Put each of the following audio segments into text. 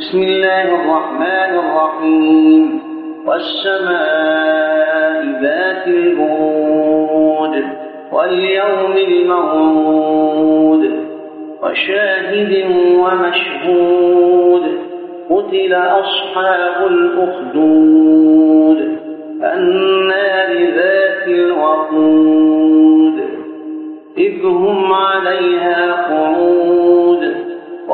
بسم الله الرحمن الرحيم. والسماء ذات البرود واليوم الموعود. وشاهد ومشهود. قتل أصحاب الأخدود. النار ذات الوقود. إذ هم عليها قعود.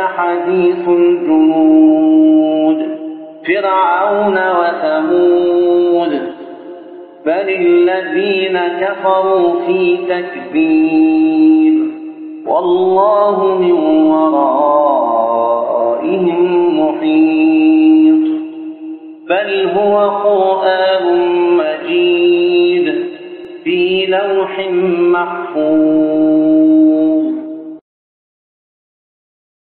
حديث الجنود فرعون وثمود بل الذين كفروا في تكبير والله من ورائهم محيط بل هو قرآن مجيد في لوح محفوظ.